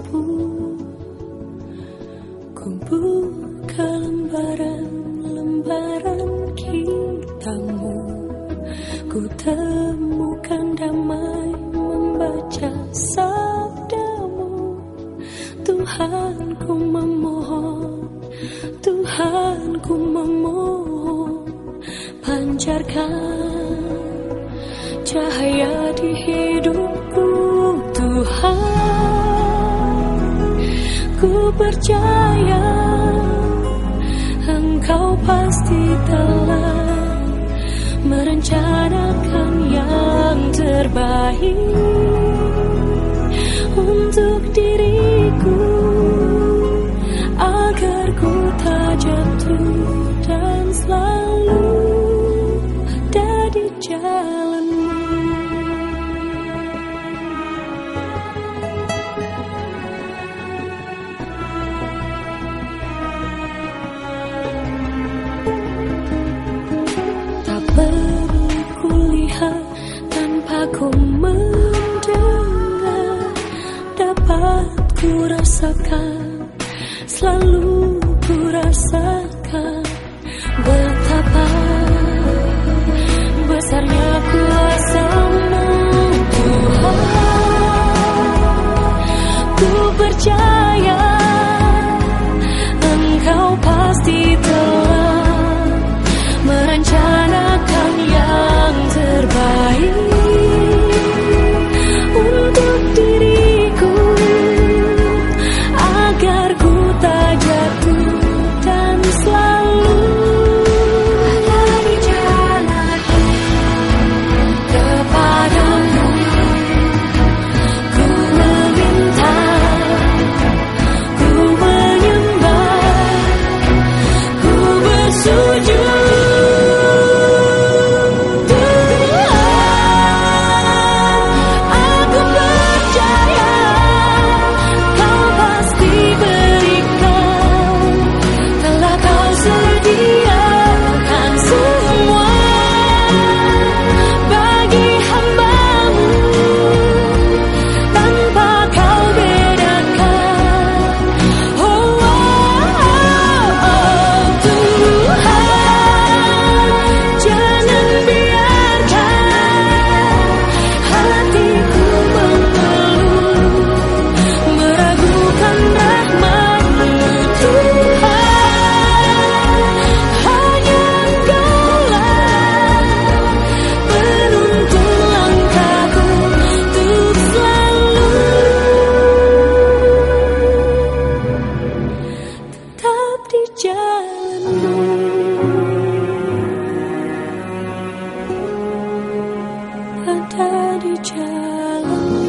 mampu Kubuka lembaran-lembaran kitamu Ku temukan damai membaca sabdamu. Tuhan ku memohon Tuhan ku memohon. Pancarkan cahaya di percaya Engkau pasti telah merencanakan yang terbaik. ku mendengar dapat ku rasakan selalu ada di jalan.